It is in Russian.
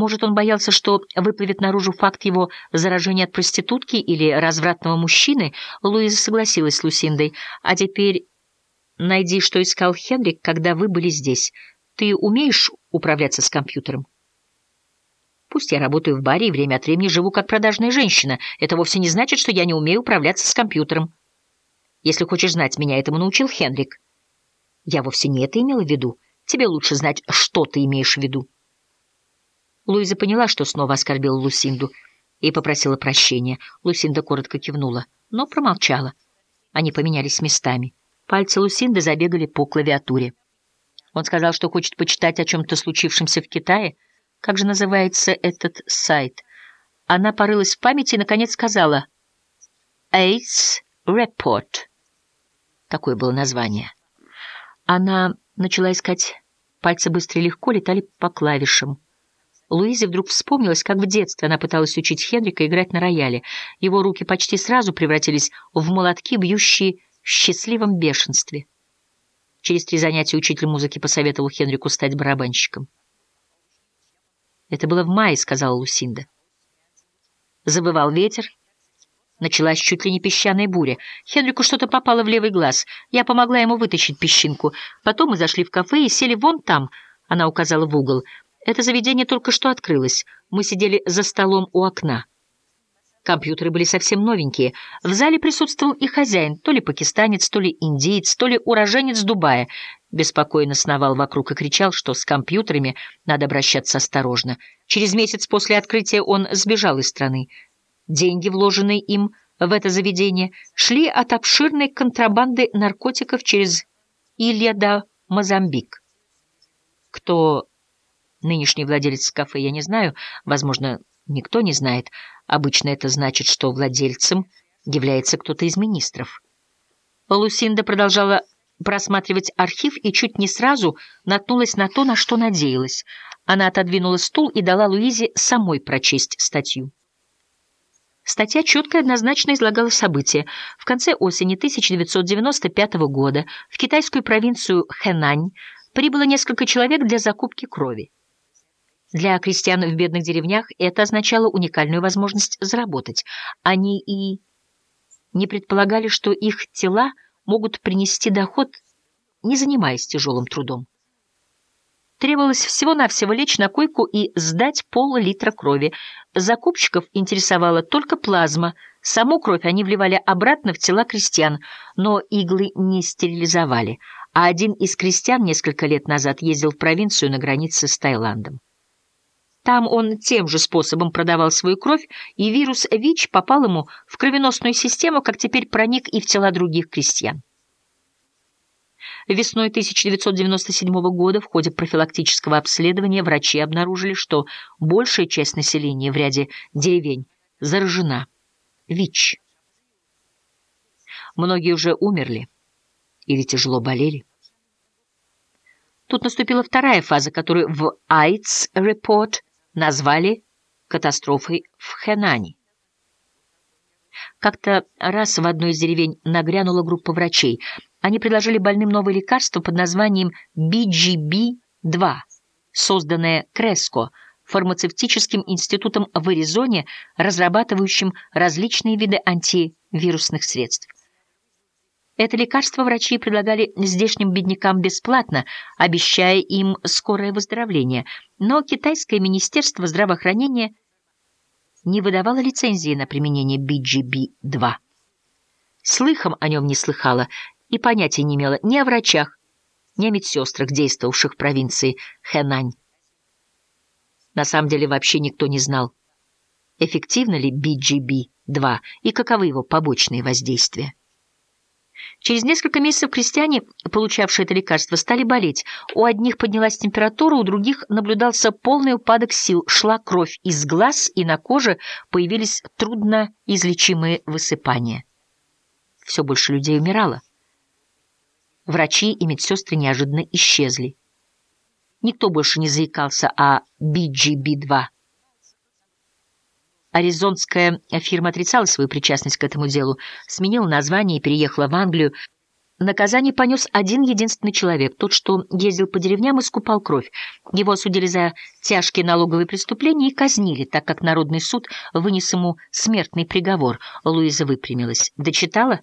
Может, он боялся, что выплывет наружу факт его заражения от проститутки или развратного мужчины? Луиза согласилась с Лусиндой. А теперь найди, что искал Хенрик, когда вы были здесь. Ты умеешь управляться с компьютером? Пусть я работаю в баре и время от времени живу как продажная женщина. Это вовсе не значит, что я не умею управляться с компьютером. Если хочешь знать, меня этому научил Хенрик. Я вовсе не это имела в виду. Тебе лучше знать, что ты имеешь в виду. Луиза поняла, что снова оскорбила Лусинду, и попросила прощения. Лусинда коротко кивнула, но промолчала. Они поменялись местами. Пальцы Лусинды забегали по клавиатуре. Он сказал, что хочет почитать о чем-то случившемся в Китае. Как же называется этот сайт? Она порылась в памяти и, наконец, сказала «AIDS Report». Такое было название. Она начала искать. Пальцы быстро и легко летали по клавишам. Луизе вдруг вспомнилось, как в детстве она пыталась учить Хенрика играть на рояле. Его руки почти сразу превратились в молотки, бьющие в счастливом бешенстве. Через три занятия учитель музыки посоветовал Хенрику стать барабанщиком. «Это было в мае», — сказала Лусинда. Забывал ветер. Началась чуть ли не песчаная буря. Хенрику что-то попало в левый глаз. Я помогла ему вытащить песчинку. Потом мы зашли в кафе и сели вон там, — она указала в угол, — это заведение только что открылось. Мы сидели за столом у окна. Компьютеры были совсем новенькие. В зале присутствовал и хозяин, то ли пакистанец, то ли индиец, то ли уроженец Дубая. Беспокойно сновал вокруг и кричал, что с компьютерами надо обращаться осторожно. Через месяц после открытия он сбежал из страны. Деньги, вложенные им в это заведение, шли от обширной контрабанды наркотиков через Илья до Мозамбик. Кто Нынешний владелец кафе я не знаю, возможно, никто не знает. Обычно это значит, что владельцем является кто-то из министров. Лусинда продолжала просматривать архив и чуть не сразу наткнулась на то, на что надеялась. Она отодвинула стул и дала Луизе самой прочесть статью. Статья четко и однозначно излагала события. В конце осени 1995 года в китайскую провинцию Хэнань прибыло несколько человек для закупки крови. Для крестьян в бедных деревнях это означало уникальную возможность заработать. Они и не предполагали, что их тела могут принести доход, не занимаясь тяжелым трудом. Требовалось всего-навсего лечь на койку и сдать пол-литра крови. Закупщиков интересовала только плазма. Саму кровь они вливали обратно в тела крестьян, но иглы не стерилизовали. А один из крестьян несколько лет назад ездил в провинцию на границе с Таиландом. Там он тем же способом продавал свою кровь, и вирус ВИЧ попал ему в кровеносную систему, как теперь проник и в тела других крестьян. Весной 1997 года в ходе профилактического обследования врачи обнаружили, что большая часть населения в ряде деревень заражена ВИЧ. Многие уже умерли или тяжело болели. Тут наступила вторая фаза, которую в AIDS Report назвали катастрофой в Хэнане. Как-то раз в одной из деревень нагрянула группа врачей. Они предложили больным новое лекарство под названием BGB-2, созданное Креско, фармацевтическим институтом в Аризоне, разрабатывающим различные виды антивирусных средств. Это лекарство врачи предлагали здешним беднякам бесплатно, обещая им скорое выздоровление, но китайское министерство здравоохранения не выдавало лицензии на применение BGB-2. Слыхом о нем не слыхала и понятия не имела ни о врачах, ни о медсестрах, действовавших в провинции Хэнань. На самом деле вообще никто не знал, эффективно ли BGB-2 и каковы его побочные воздействия. Через несколько месяцев крестьяне, получавшие это лекарство, стали болеть. У одних поднялась температура, у других наблюдался полный упадок сил, шла кровь из глаз, и на коже появились трудноизлечимые высыпания. Все больше людей умирало. Врачи и медсестры неожиданно исчезли. Никто больше не заикался о BGB-2. Аризонская фирма отрицала свою причастность к этому делу, сменила название и переехала в Англию. Наказание понес один единственный человек, тот, что ездил по деревням и скупал кровь. Его осудили за тяжкие налоговые преступления и казнили, так как Народный суд вынес ему смертный приговор. Луиза выпрямилась. «Дочитала?»